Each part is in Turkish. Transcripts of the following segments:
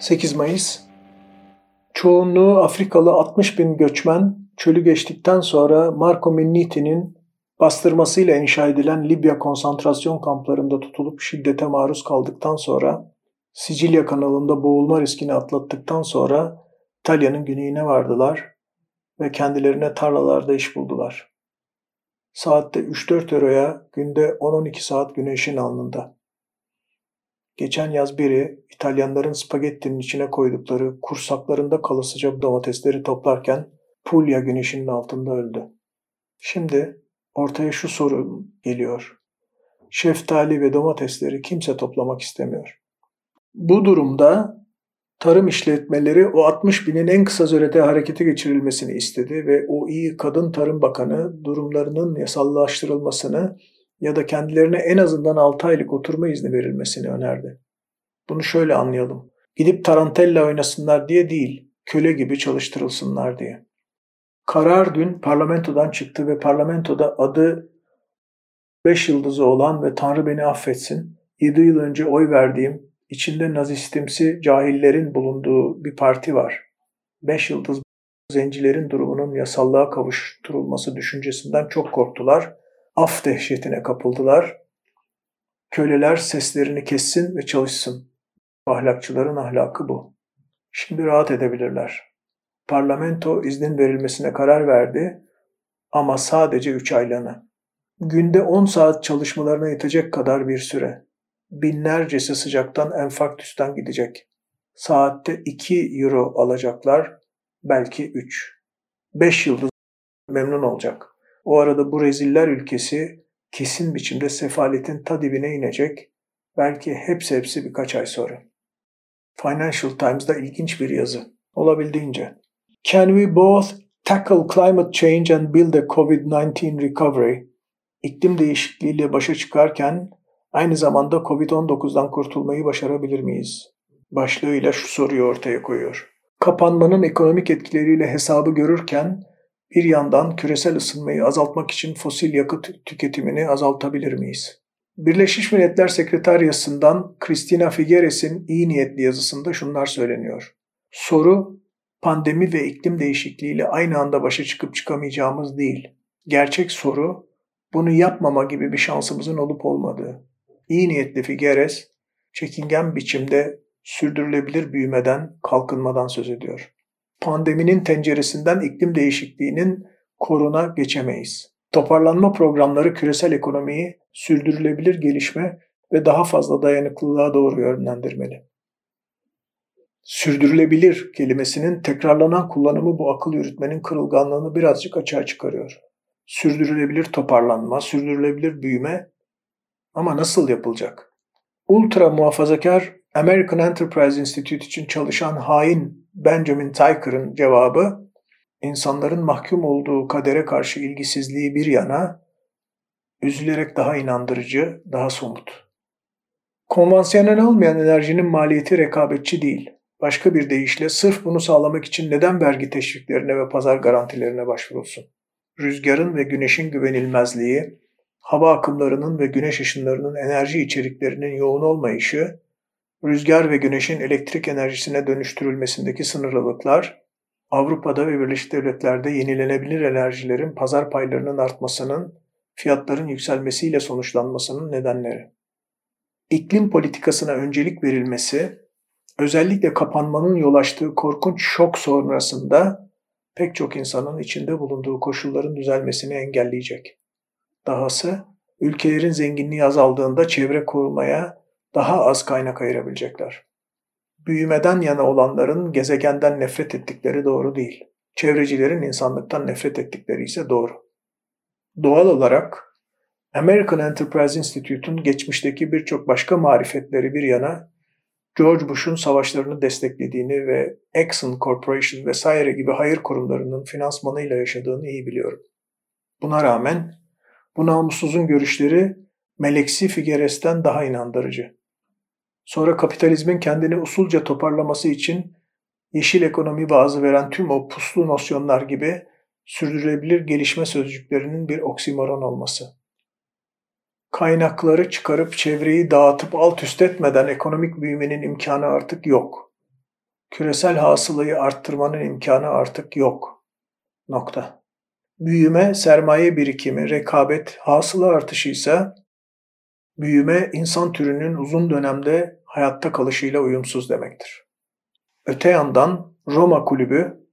8 Mayıs Çoğunluğu Afrikalı 60 bin göçmen çölü geçtikten sonra Marco Minniti'nin bastırmasıyla inşa edilen Libya konsantrasyon kamplarında tutulup şiddete maruz kaldıktan sonra Sicilya kanalında boğulma riskini atlattıktan sonra İtalya'nın güneyine vardılar ve kendilerine tarlalarda iş buldular. Saatte 3-4 euroya günde 10-12 saat güneşin alnında. Geçen yaz biri İtalyanların spagettinin içine koydukları kursaklarında kalasıca domatesleri toplarken Puglia güneşinin altında öldü. Şimdi ortaya şu soru geliyor. Şeftali ve domatesleri kimse toplamak istemiyor. Bu durumda tarım işletmeleri o 60 binin en kısa sürede harekete geçirilmesini istedi ve o iyi kadın tarım bakanı durumlarının yasallaştırılmasını ya da kendilerine en azından 6 aylık oturma izni verilmesini önerdi. Bunu şöyle anlayalım. Gidip tarantella oynasınlar diye değil, köle gibi çalıştırılsınlar diye. Karar dün parlamentodan çıktı ve parlamentoda adı 5 yıldızı olan ve Tanrı beni affetsin, 7 yıl önce oy verdiğim, içinde nazistimsi cahillerin bulunduğu bir parti var. 5 yıldız zencilerin durumunun yasallığa kavuşturulması düşüncesinden çok korktular af dehşetine kapıldılar. Köleler seslerini kessin ve çalışsın. Ahlakçıların ahlakı bu. Şimdi rahat edebilirler. Parlamento iznin verilmesine karar verdi ama sadece 3 aylığına. Günde 10 saat çalışmalarına yetecek kadar bir süre. Binlercesi sıcaktan enfarktüsten gidecek. Saatte 2 euro alacaklar, belki 3. 5 yıldız memnun olacak. O arada bu reziller ülkesi kesin biçimde sefaletin ta dibine inecek. Belki hepsi hepsi birkaç ay sonra. Financial Times'da ilginç bir yazı. Olabildiğince. Can we both tackle climate change and build a COVID-19 recovery? İklim değişikliğiyle başa çıkarken aynı zamanda COVID-19'dan kurtulmayı başarabilir miyiz? Başlığıyla şu soruyu ortaya koyuyor. Kapanmanın ekonomik etkileriyle hesabı görürken bir yandan küresel ısınmayı azaltmak için fosil yakıt tüketimini azaltabilir miyiz? Birleşmiş Milletler Sekreteryası'ndan Christina Figueres'in iyi niyetli yazısında şunlar söyleniyor. Soru, pandemi ve iklim değişikliğiyle aynı anda başa çıkıp çıkamayacağımız değil. Gerçek soru, bunu yapmama gibi bir şansımızın olup olmadığı. İyi niyetli Figueres, çekingen biçimde sürdürülebilir büyümeden, kalkınmadan söz ediyor pandeminin tenceresinden iklim değişikliğinin koruna geçemeyiz. Toparlanma programları küresel ekonomiyi sürdürülebilir gelişme ve daha fazla dayanıklılığa doğru yönlendirmeli. Sürdürülebilir kelimesinin tekrarlanan kullanımı bu akıl yürütmenin kırılganlığını birazcık açığa çıkarıyor. Sürdürülebilir toparlanma, sürdürülebilir büyüme ama nasıl yapılacak? Ultra muhafazakar American Enterprise Institute için çalışan hain Benjamin Tyker'ın cevabı insanların mahkum olduğu kadere karşı ilgisizliği bir yana üzülerek daha inandırıcı, daha somut. Konvansiyonel olmayan enerjinin maliyeti rekabetçi değil. Başka bir deyişle sırf bunu sağlamak için neden vergi teşviklerine ve pazar garantilerine başvurulsun? Rüzgarın ve güneşin güvenilmezliği, hava akımlarının ve güneş ışınlarının enerji içeriklerinin yoğun olmayışı, rüzgar ve güneşin elektrik enerjisine dönüştürülmesindeki sınırlılıklar, Avrupa'da ve Birleşik Devletler'de yenilenebilir enerjilerin pazar paylarının artmasının, fiyatların yükselmesiyle sonuçlanmasının nedenleri. İklim politikasına öncelik verilmesi, özellikle kapanmanın yol açtığı korkunç şok sonrasında pek çok insanın içinde bulunduğu koşulların düzelmesini engelleyecek. Dahası ülkelerin zenginliği azaldığında çevre korumaya daha az kaynak ayırabilecekler. Büyümeden yana olanların gezegenden nefret ettikleri doğru değil. Çevrecilerin insanlıktan nefret ettikleri ise doğru. Doğal olarak American Enterprise Institute'un geçmişteki birçok başka marifetleri bir yana George Bush'un savaşlarını desteklediğini ve Exxon Corporation vesaire gibi hayır kurumlarının finansmanıyla yaşadığını iyi biliyorum. Buna rağmen bu namussuzun görüşleri Meleksi Figueres'ten daha inandırıcı. Sonra kapitalizmin kendini usulca toparlaması için yeşil ekonomi vaazı veren tüm o puslu nosyonlar gibi sürdürülebilir gelişme sözcüklerinin bir oksimoron olması. Kaynakları çıkarıp çevreyi dağıtıp alt üst etmeden ekonomik büyümenin imkanı artık yok. Küresel hasılayı arttırmanın imkanı artık yok. Nokta. Büyüme, sermaye birikimi, rekabet, hasıla artışı ise büyüme insan türünün uzun dönemde hayatta kalışıyla uyumsuz demektir. Öte yandan Roma Kulübü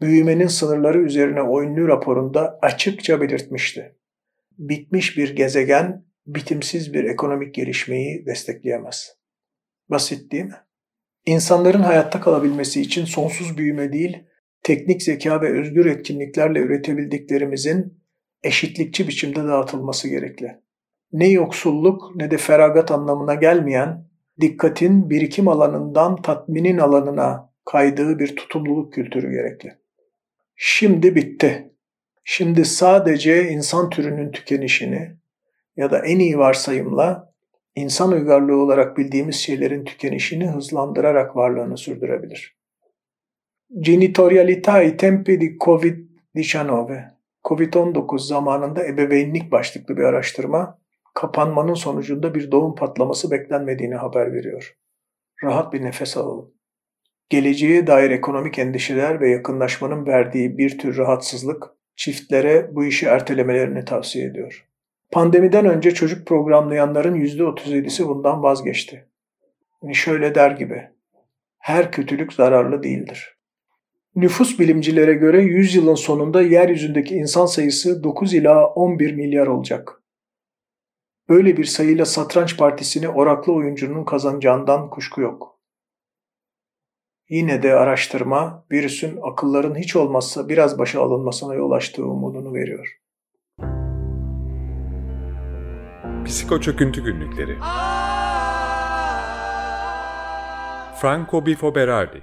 büyümenin sınırları üzerine oyunlu raporunda açıkça belirtmişti. Bitmiş bir gezegen bitimsiz bir ekonomik gelişmeyi destekleyemez. Basit değil mi? İnsanların hayatta kalabilmesi için sonsuz büyüme değil, teknik zeka ve özgür etkinliklerle üretebildiklerimizin eşitlikçi biçimde dağıtılması gerekli. Ne yoksulluk ne de feragat anlamına gelmeyen, dikkatin birikim alanından tatminin alanına kaydığı bir tutumluluk kültürü gerekli. Şimdi bitti. Şimdi sadece insan türünün tükenişini ya da en iyi varsayımla insan uygarlığı olarak bildiğimiz şeylerin tükenişini hızlandırarak varlığını sürdürebilir. Genitorialità ai tempi di Covid-19 Covid-19 zamanında ebeveynlik başlıklı bir araştırma kapanmanın sonucunda bir doğum patlaması beklenmediğini haber veriyor. Rahat bir nefes alalım. Geleceğe dair ekonomik endişeler ve yakınlaşmanın verdiği bir tür rahatsızlık çiftlere bu işi ertelemelerini tavsiye ediyor. Pandemiden önce çocuk programlayanların %37'si bundan vazgeçti. Yani şöyle der gibi, her kötülük zararlı değildir. Nüfus bilimcilere göre 100 yılın sonunda yeryüzündeki insan sayısı 9 ila 11 milyar olacak. Böyle bir sayıyla satranç partisini oraklı oyuncunun kazanacağından kuşku yok. Yine de araştırma virüsün akılların hiç olmazsa biraz başa alınmasına yol açtığı umudunu veriyor. Psiko Çöküntü Günlükleri Franco Bifo Berardi